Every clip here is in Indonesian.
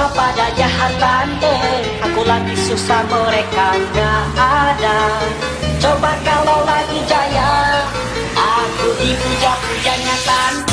semua pada jahat tante Aku lagi susah mereka nggak ada. Coba kalau lagi jaya Aku dipuja-pujanya tante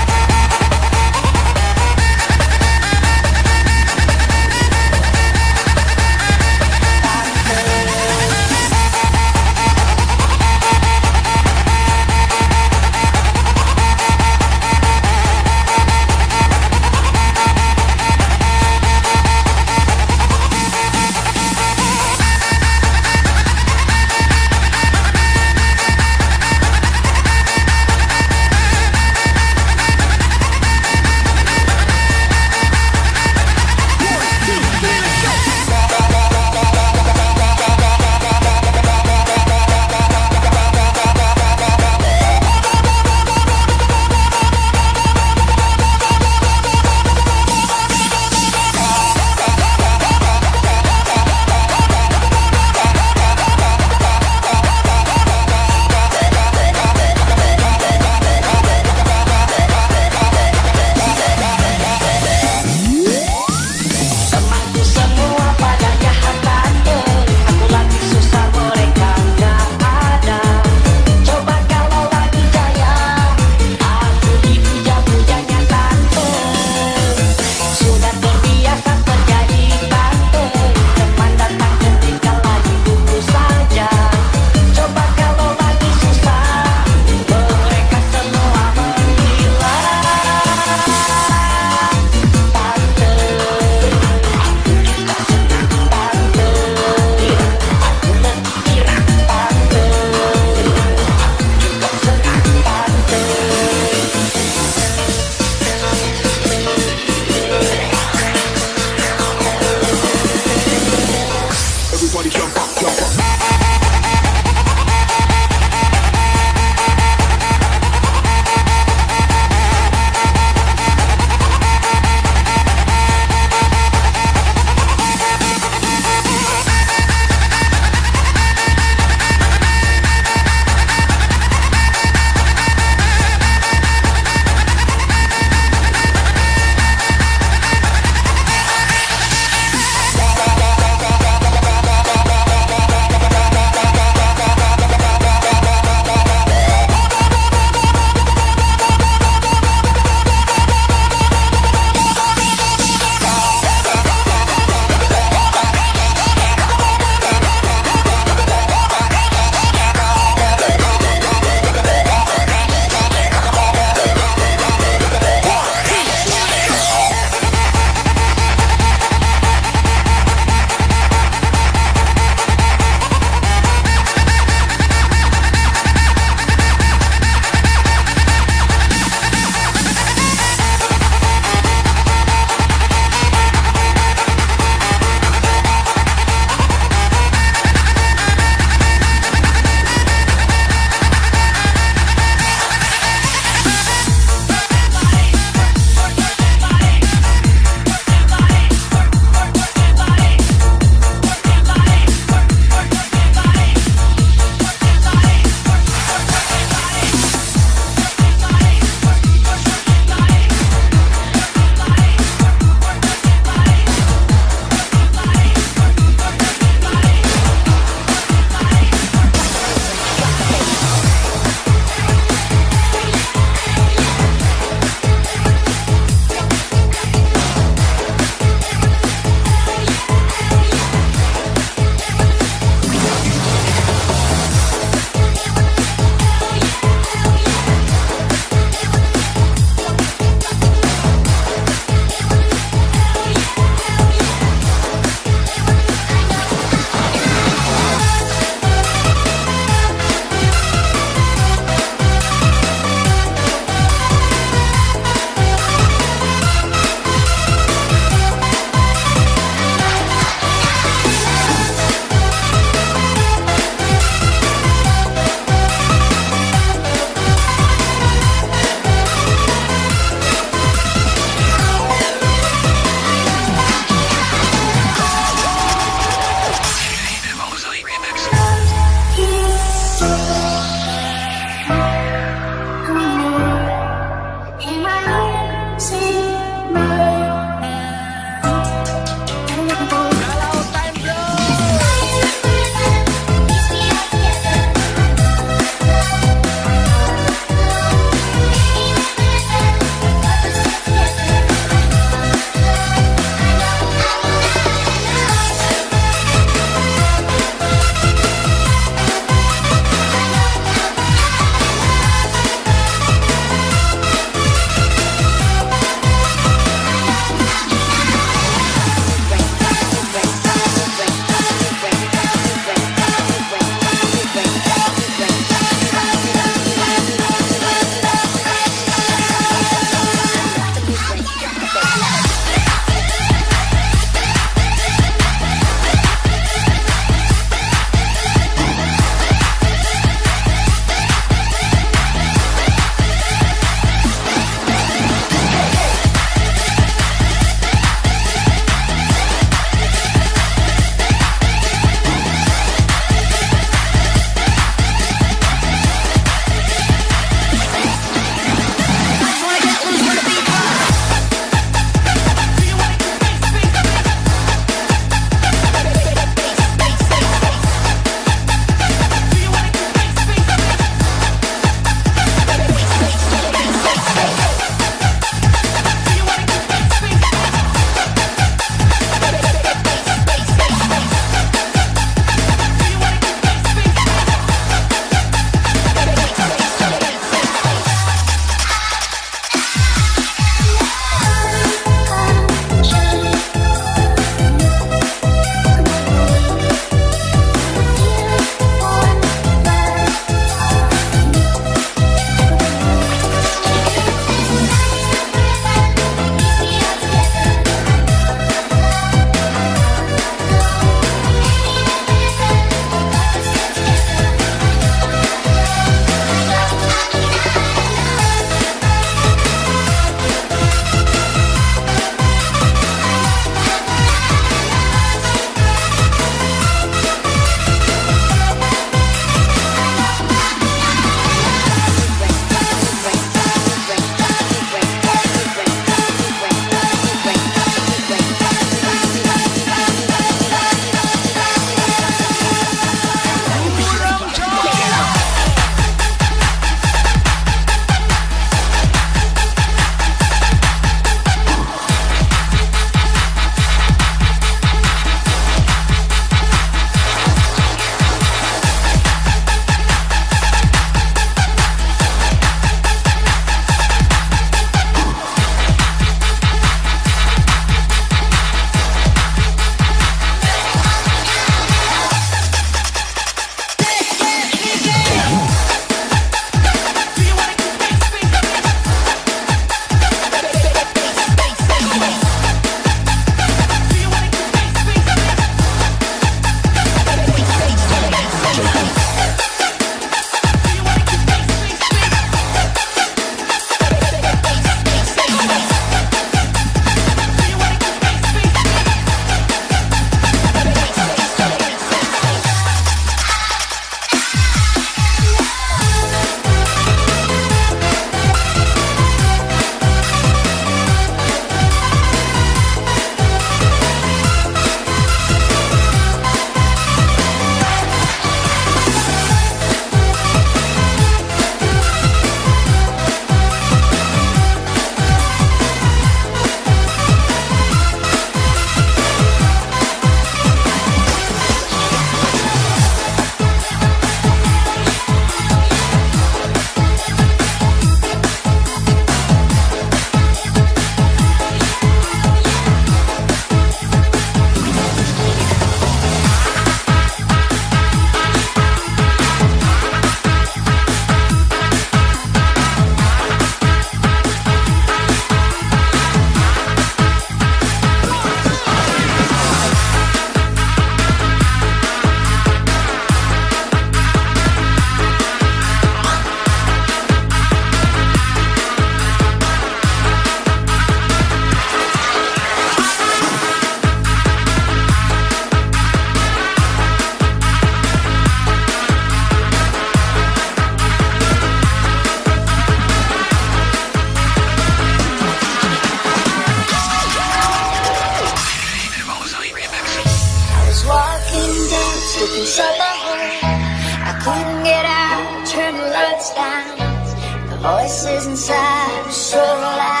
voices inside the soul.